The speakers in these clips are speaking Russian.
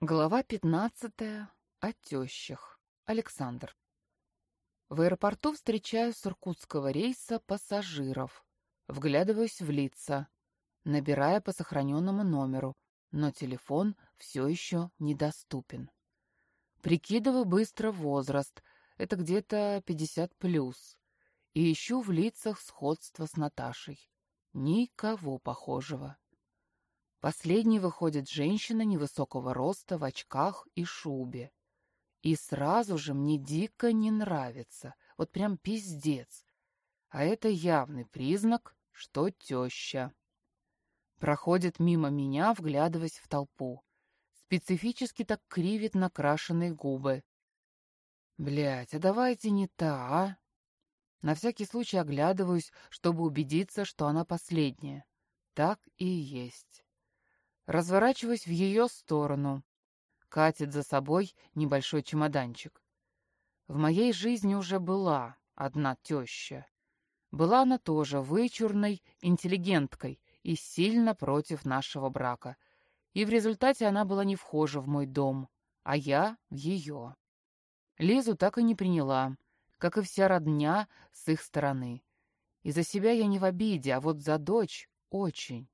Глава пятнадцатая. О тещах. Александр. В аэропорту встречаю с иркутского рейса пассажиров. Вглядываюсь в лица, набирая по сохраненному номеру, но телефон все еще недоступен. Прикидываю быстро возраст, это где-то 50 плюс, и ищу в лицах сходство с Наташей. Никого похожего. Последней выходит женщина невысокого роста в очках и шубе. И сразу же мне дико не нравится, вот прям пиздец. А это явный признак, что теща. Проходит мимо меня, вглядываясь в толпу. Специфически так кривит накрашенные губы. Блять, а давайте не та, а? На всякий случай оглядываюсь, чтобы убедиться, что она последняя. Так и есть. Разворачиваюсь в ее сторону. Катит за собой небольшой чемоданчик. В моей жизни уже была одна теща. Была она тоже вычурной интеллигенткой и сильно против нашего брака. И в результате она была не вхожа в мой дом, а я в ее. Лизу так и не приняла, как и вся родня с их стороны. И за себя я не в обиде, а вот за дочь очень.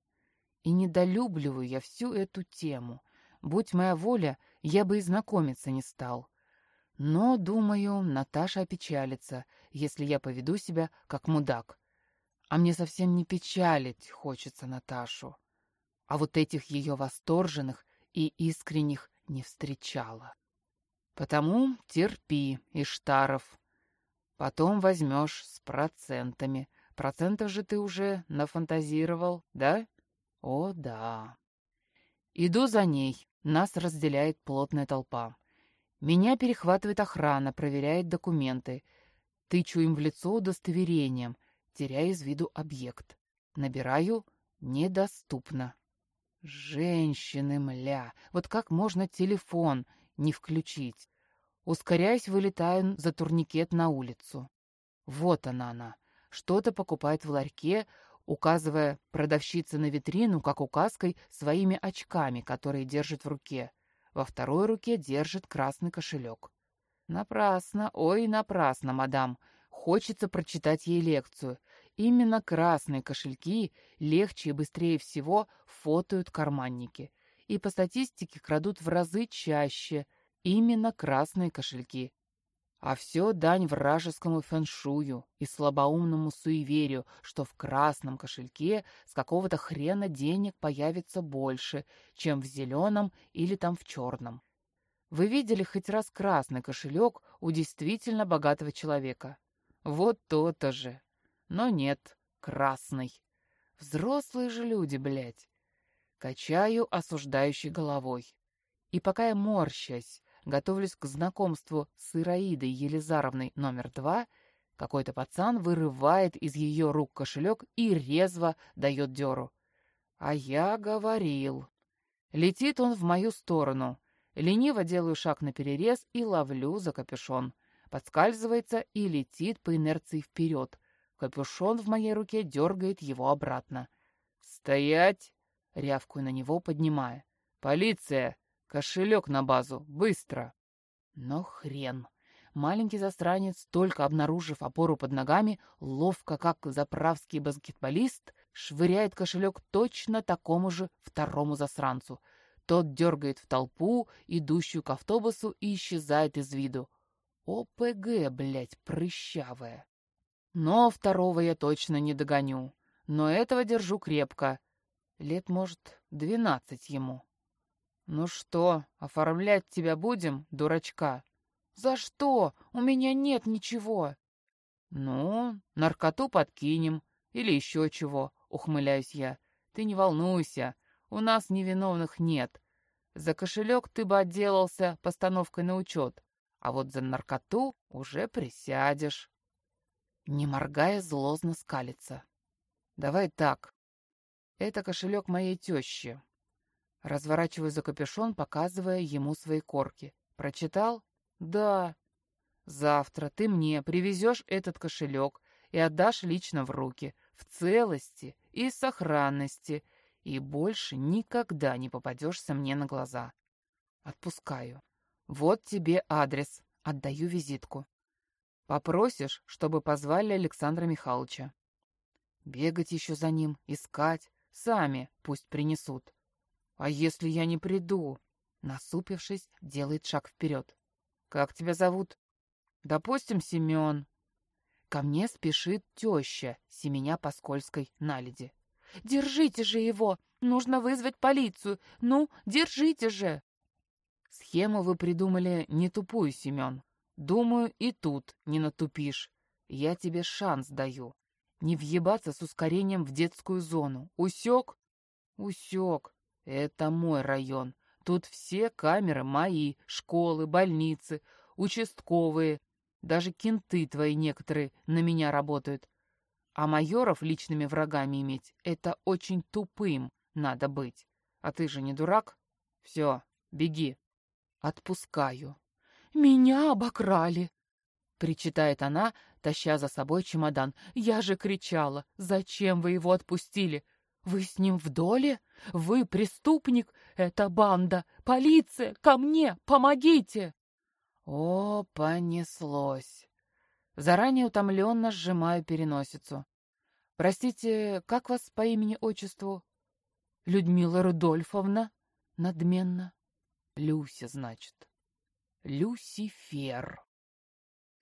И недолюбливаю я всю эту тему. Будь моя воля, я бы и знакомиться не стал. Но, думаю, Наташа опечалится, если я поведу себя как мудак. А мне совсем не печалить хочется Наташу. А вот этих ее восторженных и искренних не встречала. Потому терпи, Иштаров. Потом возьмешь с процентами. Процентов же ты уже нафантазировал, да? О, да. Иду за ней. Нас разделяет плотная толпа. Меня перехватывает охрана, проверяет документы. Тычу им в лицо удостоверением, теряя из виду объект. Набираю «недоступно». Женщины, мля, вот как можно телефон не включить? Ускоряясь, вылетаю за турникет на улицу. Вот она она. Что-то покупает в ларьке, указывая продавщице на витрину, как указкой, своими очками, которые держит в руке. Во второй руке держит красный кошелек. Напрасно, ой, напрасно, мадам. Хочется прочитать ей лекцию. Именно красные кошельки легче и быстрее всего фотают карманники. И по статистике крадут в разы чаще. Именно красные кошельки. А все дань вражескому фэншую и слабоумному суеверию, что в красном кошельке с какого-то хрена денег появится больше, чем в зеленом или там в черном. Вы видели хоть раз красный кошелек у действительно богатого человека? Вот то-то же. Но нет, красный. Взрослые же люди, блядь. Качаю осуждающей головой. И пока я морщась, готовлюсь к знакомству с Ираидой Елизаровной номер два, какой-то пацан вырывает из ее рук кошелек и резво дает дёру. А я говорил. Летит он в мою сторону. Лениво делаю шаг на перерез и ловлю за капюшон. Подскальзывается и летит по инерции вперед. Капюшон в моей руке дергает его обратно. «Стоять!» — рявкую на него, поднимая. «Полиция! Кошелек на базу! Быстро!» Но хрен! Маленький застранец, только обнаружив опору под ногами, ловко, как заправский баскетболист, швыряет кошелек точно такому же второму засранцу. Тот дергает в толпу, идущую к автобусу, и исчезает из виду. ОПГ, блядь, прыщавая. Но второго я точно не догоню. Но этого держу крепко. Лет, может, двенадцать ему. «Ну что, оформлять тебя будем, дурачка?» «За что? У меня нет ничего». «Ну, наркоту подкинем. Или еще чего», — ухмыляюсь я. «Ты не волнуйся, у нас невиновных нет. За кошелек ты бы отделался постановкой на учет, а вот за наркоту уже присядешь». Не моргая, злозно скалится. «Давай так. Это кошелек моей тещи. Разворачиваю за капюшон, показывая ему свои корки. «Прочитал?» «Да». «Завтра ты мне привезешь этот кошелек и отдашь лично в руки, в целости и сохранности, и больше никогда не попадешься мне на глаза». Отпускаю. Вот тебе адрес. Отдаю визитку. Попросишь, чтобы позвали Александра Михайловича. Бегать еще за ним, искать. Сами пусть принесут. А если я не приду? Насупившись, делает шаг вперед. Как тебя зовут? Допустим, Семен. Ко мне спешит теща, семеня по скользкой наледи. «Держите же его! Нужно вызвать полицию! Ну, держите же!» Схему вы придумали не тупую, Семен. Думаю, и тут не натупишь. Я тебе шанс даю. Не въебаться с ускорением в детскую зону. Усек? Усек. Это мой район. Тут все камеры мои, школы, больницы, участковые. Даже кенты твои некоторые на меня работают. А майоров личными врагами иметь — это очень тупым надо быть. А ты же не дурак? Все, беги. Отпускаю. Меня обокрали, — причитает она, таща за собой чемодан. «Я же кричала! Зачем вы его отпустили? Вы с ним в доле? Вы преступник? Это банда! Полиция! Ко мне! Помогите!» О, понеслось. Заранее утомленно сжимаю переносицу. «Простите, как вас по имени-отчеству?» «Людмила Рудольфовна?» Надменно. «Люся, значит». «Люсифер».